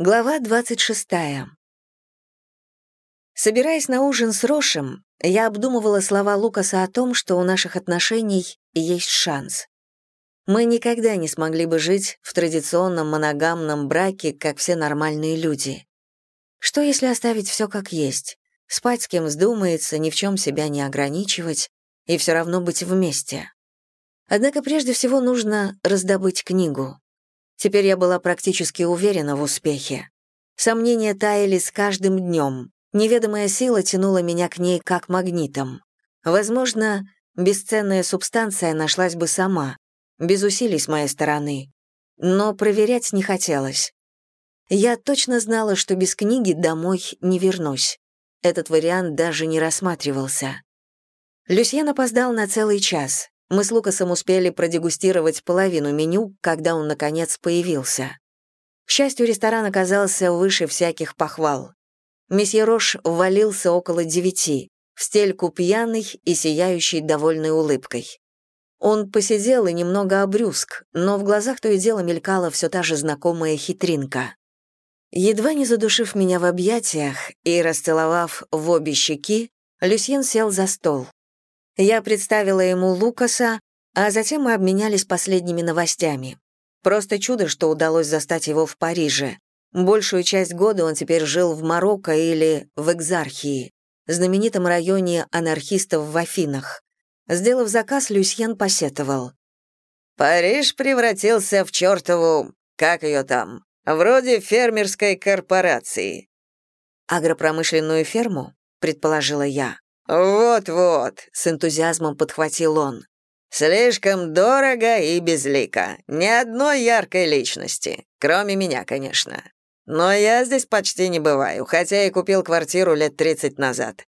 Глава 26. Собираясь на ужин с Рошем, я обдумывала слова Лукаса о том, что у наших отношений есть шанс. Мы никогда не смогли бы жить в традиционном моногамном браке, как все нормальные люди. Что если оставить все как есть, спать с кем вздумается, ни в чем себя не ограничивать и все равно быть вместе? Однако прежде всего нужно раздобыть книгу. Теперь я была практически уверена в успехе. Сомнения таяли с каждым днем. Неведомая сила тянула меня к ней как магнитом. Возможно, бесценная субстанция нашлась бы сама, без усилий с моей стороны. Но проверять не хотелось. Я точно знала, что без книги домой не вернусь. Этот вариант даже не рассматривался. Люсьен опоздал на целый час. Мы с Лукасом успели продегустировать половину меню, когда он, наконец, появился. К счастью, ресторан оказался выше всяких похвал. Месье Рош ввалился около девяти, в стельку пьяный и сияющий довольной улыбкой. Он посидел и немного обрюзг, но в глазах то и дело мелькала все та же знакомая хитринка. Едва не задушив меня в объятиях и расцеловав в обе щеки, Люсьен сел за стол. Я представила ему Лукаса, а затем мы обменялись последними новостями. Просто чудо, что удалось застать его в Париже. Большую часть года он теперь жил в Марокко или в Экзархии, знаменитом районе анархистов в Афинах. Сделав заказ, Люсьен посетовал. «Париж превратился в чертову... как ее там? Вроде фермерской корпорации». «Агропромышленную ферму?» — предположила я. «Вот-вот», — с энтузиазмом подхватил он. «Слишком дорого и безлико. Ни одной яркой личности. Кроме меня, конечно. Но я здесь почти не бываю, хотя и купил квартиру лет 30 назад.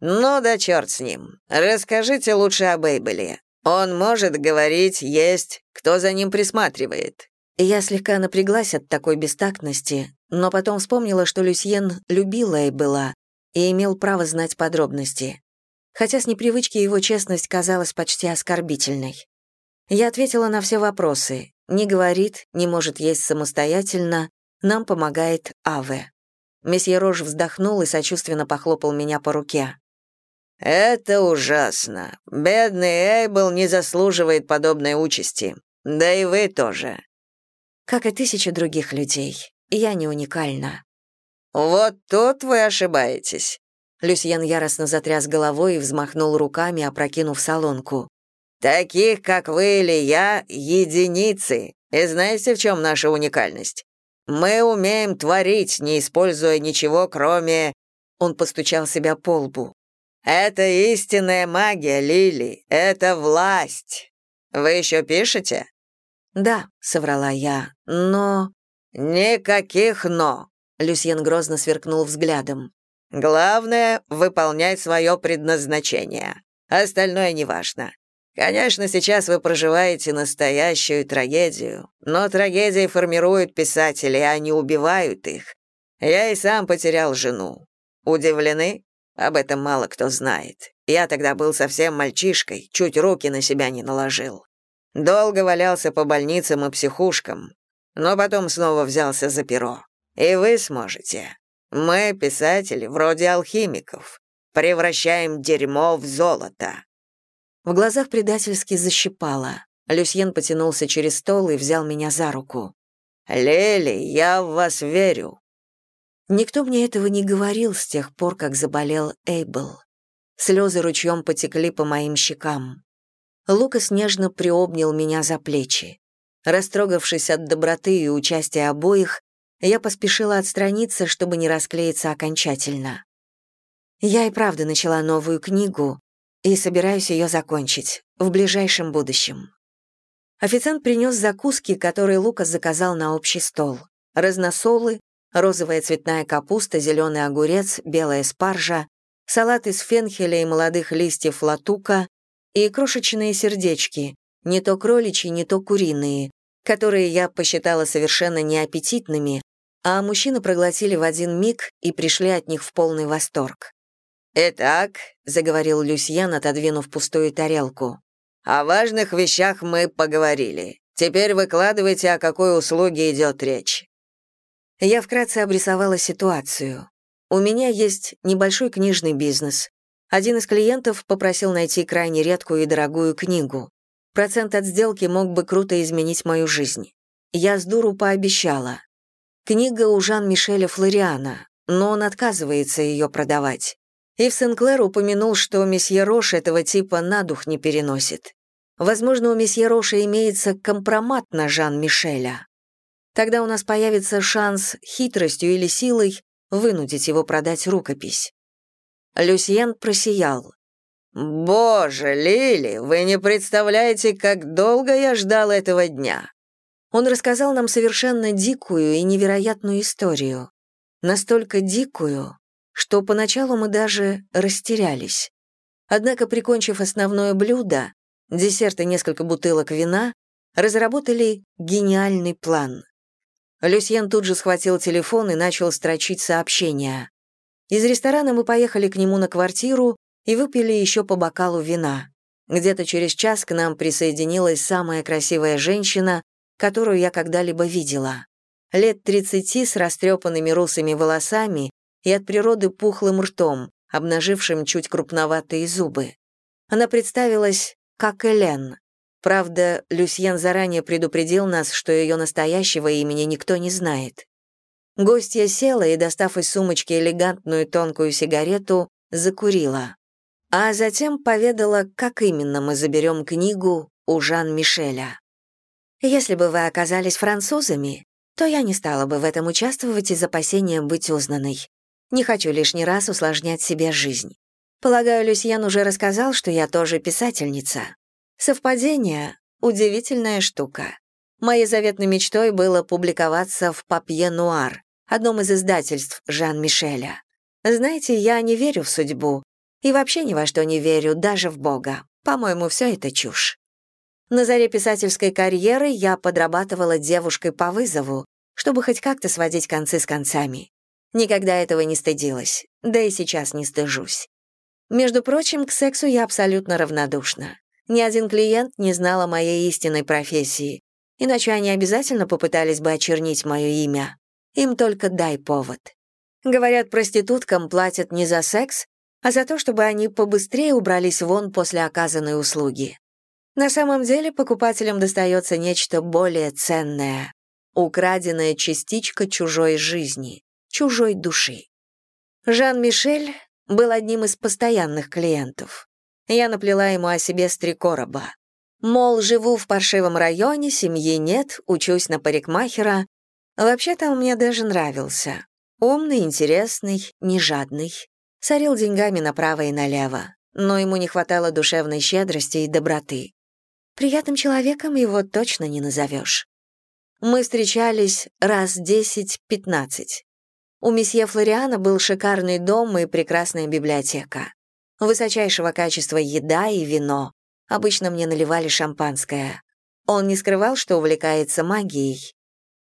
Ну да черт с ним. Расскажите лучше об Эйбеле. Он может говорить, есть, кто за ним присматривает». Я слегка напряглась от такой бестактности, но потом вспомнила, что Люсьен любила Эйбела и имел право знать подробности. Хотя с непривычки его честность казалась почти оскорбительной. Я ответила на все вопросы. Не говорит, не может есть самостоятельно, нам помогает Аве. Месье Рож вздохнул и сочувственно похлопал меня по руке. «Это ужасно. Бедный Эйбл не заслуживает подобной участи. Да и вы тоже». «Как и тысячи других людей. Я не уникальна. «Вот тут вы ошибаетесь». Люсьен яростно затряс головой и взмахнул руками, опрокинув солонку. «Таких, как вы или я, единицы. И знаете, в чем наша уникальность? Мы умеем творить, не используя ничего, кроме...» Он постучал себя по лбу. «Это истинная магия, Лили. Это власть. Вы еще пишете?» «Да», — соврала я, — «но...» «Никаких «но». Люсьен грозно сверкнул взглядом. «Главное — выполнять свое предназначение. Остальное неважно. Конечно, сейчас вы проживаете настоящую трагедию, но трагедии формируют писателей, а не убивают их. Я и сам потерял жену. Удивлены? Об этом мало кто знает. Я тогда был совсем мальчишкой, чуть руки на себя не наложил. Долго валялся по больницам и психушкам, но потом снова взялся за перо. И вы сможете. Мы, писатели, вроде алхимиков, превращаем дерьмо в золото». В глазах предательски защипало. Люсьен потянулся через стол и взял меня за руку. «Лели, я в вас верю». Никто мне этого не говорил с тех пор, как заболел Эйбл. Слезы ручьем потекли по моим щекам. Лукас нежно приобнял меня за плечи. Растрогавшись от доброты и участия обоих, я поспешила отстраниться, чтобы не расклеиться окончательно. Я и правда начала новую книгу и собираюсь ее закончить в ближайшем будущем. Официант принес закуски, которые Лукас заказал на общий стол. Разносолы, розовая цветная капуста, зеленый огурец, белая спаржа, салат из фенхеля и молодых листьев латука и крошечные сердечки, не то кроличьи, не то куриные, которые я посчитала совершенно неаппетитными, а мужчины проглотили в один миг и пришли от них в полный восторг. «Итак», — заговорил Люсьян, отодвинув пустую тарелку, «о важных вещах мы поговорили. Теперь выкладывайте, о какой услуге идет речь». Я вкратце обрисовала ситуацию. У меня есть небольшой книжный бизнес. Один из клиентов попросил найти крайне редкую и дорогую книгу. Процент от сделки мог бы круто изменить мою жизнь. Я с дуру пообещала. Книга у Жан-Мишеля Флориана, но он отказывается ее продавать. Ив Сенклер упомянул, что месье Рош этого типа на дух не переносит. Возможно, у месье Роша имеется компромат на Жан-Мишеля. Тогда у нас появится шанс хитростью или силой вынудить его продать рукопись. Люсьен просиял. «Боже, Лили, вы не представляете, как долго я ждал этого дня!» Он рассказал нам совершенно дикую и невероятную историю. Настолько дикую, что поначалу мы даже растерялись. Однако, прикончив основное блюдо, десерт и несколько бутылок вина, разработали гениальный план. Люсьен тут же схватил телефон и начал строчить сообщения. Из ресторана мы поехали к нему на квартиру и выпили еще по бокалу вина. Где-то через час к нам присоединилась самая красивая женщина, которую я когда-либо видела. Лет 30 с растрепанными русыми волосами и от природы пухлым ртом, обнажившим чуть крупноватые зубы. Она представилась как Элен. Правда, Люсьен заранее предупредил нас, что ее настоящего имени никто не знает. Гостья села и, достав из сумочки элегантную тонкую сигарету, закурила. А затем поведала, как именно мы заберем книгу у Жан-Мишеля. «Если бы вы оказались французами, то я не стала бы в этом участвовать из опасения быть узнанной. Не хочу лишний раз усложнять себе жизнь. Полагаю, Люсьен уже рассказал, что я тоже писательница. Совпадение — удивительная штука. Моей заветной мечтой было публиковаться в «Папье Нуар», одном из издательств Жан-Мишеля. Знаете, я не верю в судьбу. И вообще ни во что не верю, даже в Бога. По-моему, все это чушь. На заре писательской карьеры я подрабатывала девушкой по вызову, чтобы хоть как-то сводить концы с концами. Никогда этого не стыдилась, да и сейчас не стыжусь. Между прочим, к сексу я абсолютно равнодушна. Ни один клиент не знал о моей истинной профессии, иначе они обязательно попытались бы очернить мое имя. Им только дай повод. Говорят, проституткам платят не за секс, а за то, чтобы они побыстрее убрались вон после оказанной услуги. На самом деле покупателям достается нечто более ценное — украденная частичка чужой жизни, чужой души. Жан-Мишель был одним из постоянных клиентов. Я наплела ему о себе с три короба. Мол, живу в паршивом районе, семьи нет, учусь на парикмахера. Вообще-то он мне даже нравился. Умный, интересный, не жадный. Сорил деньгами направо и налево. Но ему не хватало душевной щедрости и доброты. Приятным человеком его точно не назовешь. Мы встречались раз десять-пятнадцать. У месье Флориана был шикарный дом и прекрасная библиотека высочайшего качества еда и вино. Обычно мне наливали шампанское. Он не скрывал, что увлекается магией.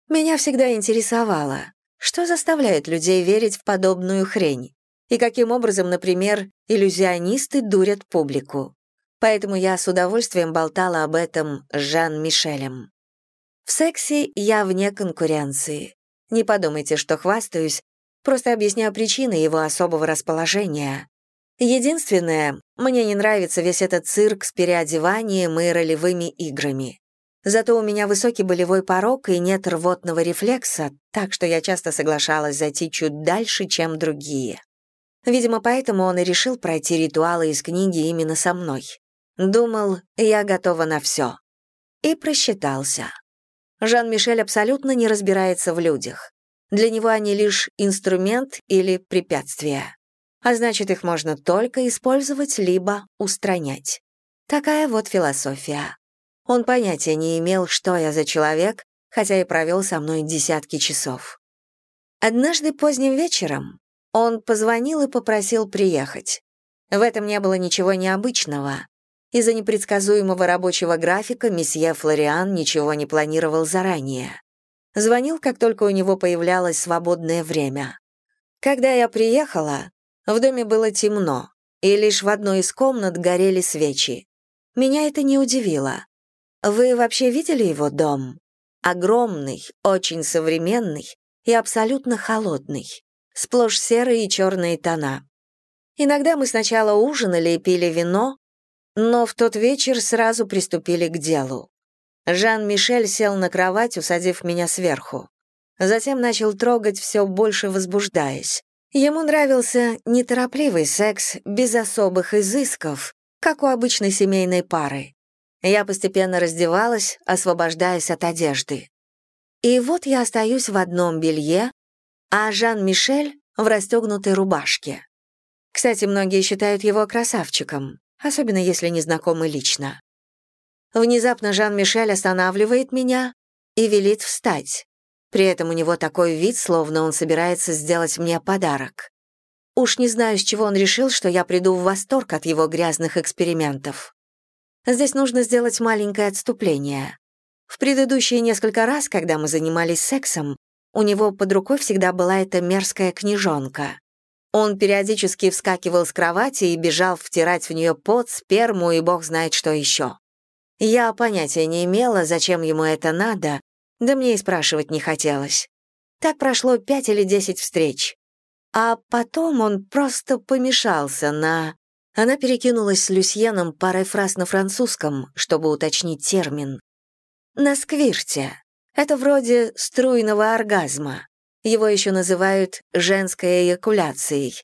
Меня всегда интересовало, что заставляет людей верить в подобную хрень, и каким образом, например, иллюзионисты дурят публику. Поэтому я с удовольствием болтала об этом с Жан-Мишелем. В сексе я вне конкуренции. Не подумайте, что хвастаюсь, просто объясняю причины его особого расположения. Единственное, мне не нравится весь этот цирк с переодеванием и ролевыми играми. Зато у меня высокий болевой порог и нет рвотного рефлекса, так что я часто соглашалась зайти чуть дальше, чем другие. Видимо, поэтому он и решил пройти ритуалы из книги именно со мной. Думал, я готова на все. И просчитался. Жан-Мишель абсолютно не разбирается в людях. Для него они лишь инструмент или препятствие а значит, их можно только использовать либо устранять. Такая вот философия. Он понятия не имел, что я за человек, хотя и провел со мной десятки часов. Однажды поздним вечером он позвонил и попросил приехать. В этом не было ничего необычного. Из-за непредсказуемого рабочего графика месье Флориан ничего не планировал заранее. Звонил, как только у него появлялось свободное время. Когда я приехала, в доме было темно, и лишь в одной из комнат горели свечи. Меня это не удивило. Вы вообще видели его дом? Огромный, очень современный, и абсолютно холодный, сплошь серые и черные тона. Иногда мы сначала ужинали и пили вино, но в тот вечер сразу приступили к делу. Жан-Мишель сел на кровать, усадив меня сверху. Затем начал трогать все больше возбуждаясь. Ему нравился неторопливый секс, без особых изысков, как у обычной семейной пары. Я постепенно раздевалась, освобождаясь от одежды. И вот я остаюсь в одном белье, а Жан-Мишель в расстегнутой рубашке. Кстати, многие считают его красавчиком, особенно если не знакомы лично. Внезапно Жан-Мишель останавливает меня и велит встать. При этом у него такой вид, словно он собирается сделать мне подарок. Уж не знаю, с чего он решил, что я приду в восторг от его грязных экспериментов. Здесь нужно сделать маленькое отступление. В предыдущие несколько раз, когда мы занимались сексом, у него под рукой всегда была эта мерзкая книжонка. Он периодически вскакивал с кровати и бежал втирать в нее пот, сперму и бог знает что еще. Я понятия не имела, зачем ему это надо, да мне и спрашивать не хотелось. Так прошло пять или десять встреч. А потом он просто помешался на... Она перекинулась с Люсьеном парой фраз на французском, чтобы уточнить термин. На сквирте. Это вроде струйного оргазма. Его еще называют женской эякуляцией.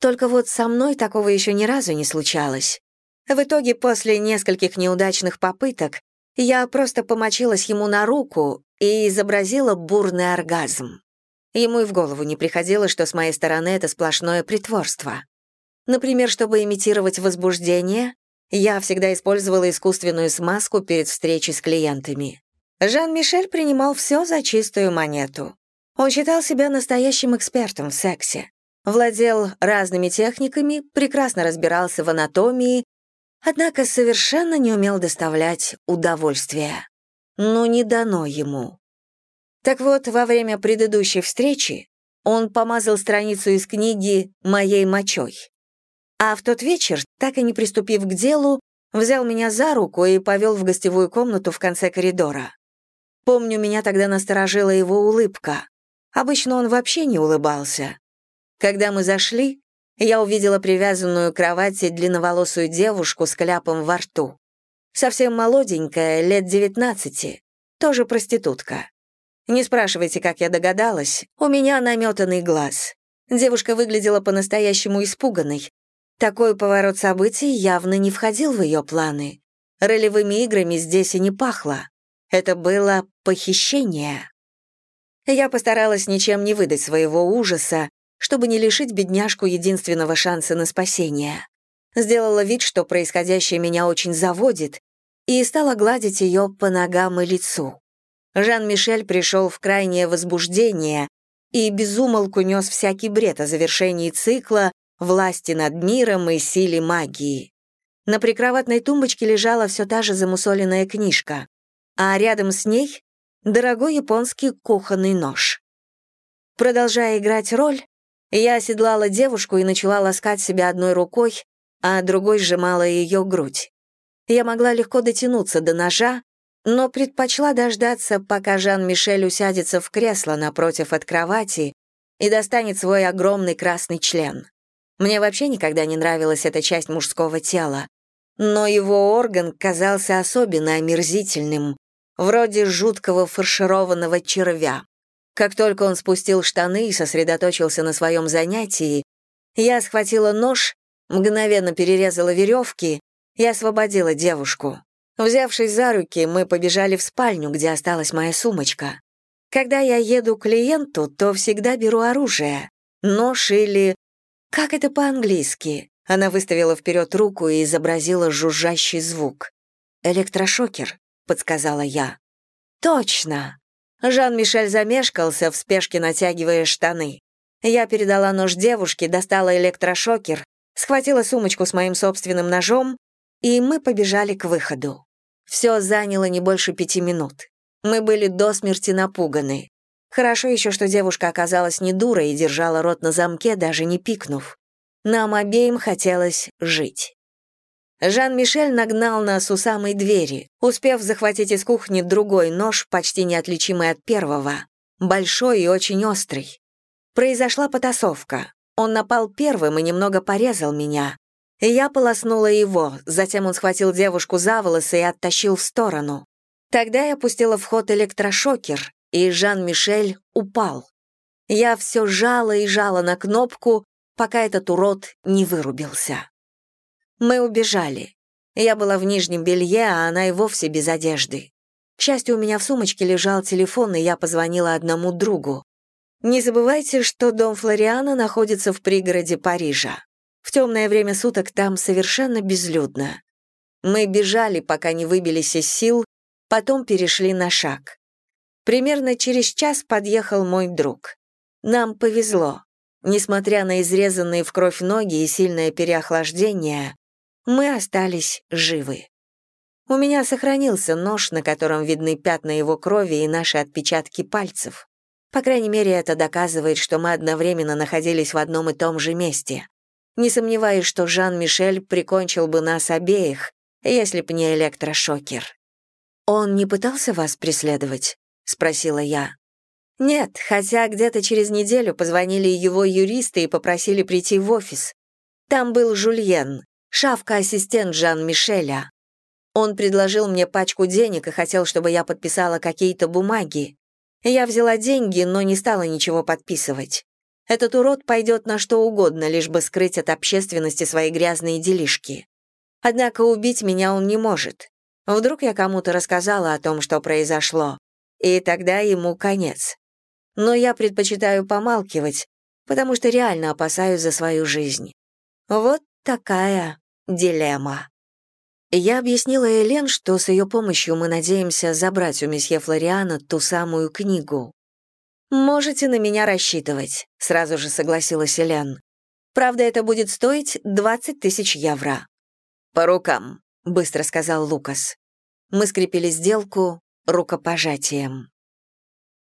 Только вот со мной такого еще ни разу не случалось. В итоге, после нескольких неудачных попыток, я просто помочилась ему на руку и изобразила бурный оргазм. Ему и в голову не приходило, что с моей стороны это сплошное притворство. Например, чтобы имитировать возбуждение, я всегда использовала искусственную смазку перед встречей с клиентами. Жан-Мишель принимал все за чистую монету. Он считал себя настоящим экспертом в сексе, владел разными техниками, прекрасно разбирался в анатомии, однако совершенно не умел доставлять удовольствие. Но не дано ему. Так вот, во время предыдущей встречи он помазал страницу из книги «Моей мочой». А в тот вечер, так и не приступив к делу, взял меня за руку и повел в гостевую комнату в конце коридора. Помню, меня тогда насторожила его улыбка. Обычно он вообще не улыбался. Когда мы зашли, я увидела привязанную к кровати длинноволосую девушку с кляпом во рту. Совсем молоденькая, лет девятнадцати, тоже проститутка. Не спрашивайте, как я догадалась, у меня наметанный глаз. Девушка выглядела по-настоящему испуганной. Такой поворот событий явно не входил в ее планы. Ролевыми играми здесь и не пахло. Это было похищение. Я постаралась ничем не выдать своего ужаса, чтобы не лишить бедняжку единственного шанса на спасение. Сделала вид, что происходящее меня очень заводит, и стала гладить ее по ногам и лицу. Жан-Мишель пришел в крайнее возбуждение и безумолку нес всякий бред о завершении цикла, власти над миром и силе магии. На прикроватной тумбочке лежала все та же замусоленная книжка, а рядом с ней дорогой японский кухонный нож. Продолжая играть роль, я оседлала девушку и начала ласкать себя одной рукой, а другой сжимала ее грудь. Я могла легко дотянуться до ножа, но предпочла дождаться, пока Жан-Мишель усядется в кресло напротив от кровати и достанет свой огромный красный член. Мне вообще никогда не нравилась эта часть мужского тела, но его орган казался особенно омерзительным, вроде жуткого фаршированного червя. Как только он спустил штаны и сосредоточился на своем занятии, я схватила нож, мгновенно перерезала веревки и освободила девушку. Взявшись за руки, мы побежали в спальню, где осталась моя сумочка. Когда я еду к клиенту, то всегда беру оружие. Нож или... Как это по-английски? Она выставила вперед руку и изобразила жужжащий звук. «Электрошокер», — подсказала я. «Точно!» Жан-Мишель замешкался, в спешке натягивая штаны. Я передала нож девушке, достала электрошокер, схватила сумочку с моим собственным ножом и мы побежали к выходу. Все заняло не больше пяти минут. Мы были до смерти напуганы. Хорошо еще, что девушка оказалась не дурой и держала рот на замке, даже не пикнув. Нам обеим хотелось жить. Жан-Мишель нагнал нас у самой двери, успев захватить из кухни другой нож, почти неотличимый от первого. большой и очень острый. Произошла потасовка. Он напал первым и немного порезал меня. Я полоснула его, затем он схватил девушку за волосы и оттащил в сторону. Тогда я пустила в ход электрошокер, и Жан-Мишель упал. Я все жала и жала на кнопку, пока этот урод не вырубился. Мы убежали. Я была в нижнем белье, а она и вовсе без одежды. К счастью, у меня в сумочке лежал телефон, и я позвонила одному другу. Не забывайте, что дом Флориана находится в пригороде Парижа. В темное время суток там совершенно безлюдно. Мы бежали, пока не выбились из сил, потом перешли на шаг. Примерно через час подъехал мой друг. Нам повезло. Несмотря на изрезанные в кровь ноги и сильное переохлаждение, мы остались живы. У меня сохранился нож, на котором видны пятна его крови и наши отпечатки пальцев. По крайней мере, это доказывает, что мы одновременно находились в одном и том же месте. Не сомневаюсь, что Жан-Мишель прикончил бы нас обеих, если б не электрошокер. «Он не пытался вас преследовать?» — спросила я. «Нет, хотя где-то через неделю позвонили его юристы и попросили прийти в офис. Там был Жульен, шавка-ассистент Жан-Мишеля. Он предложил мне пачку денег и хотел, чтобы я подписала какие-то бумаги. Я взяла деньги, но не стала ничего подписывать. Этот урод пойдет на что угодно, лишь бы скрыть от общественности свои грязные делишки. Однако убить меня он не может. Вдруг я кому-то рассказала о том, что произошло, и тогда ему конец. Но я предпочитаю помалкивать, потому что реально опасаюсь за свою жизнь. Вот такая дилемма. Я объяснила Элен, что с ее помощью мы надеемся забрать у месье Флориана ту самую книгу. «Можете на меня рассчитывать», — сразу же согласилась Элен. «Правда, это будет стоить 20 тысяч евро». «По рукам», — быстро сказал Лукас. Мы скрепили сделку рукопожатием.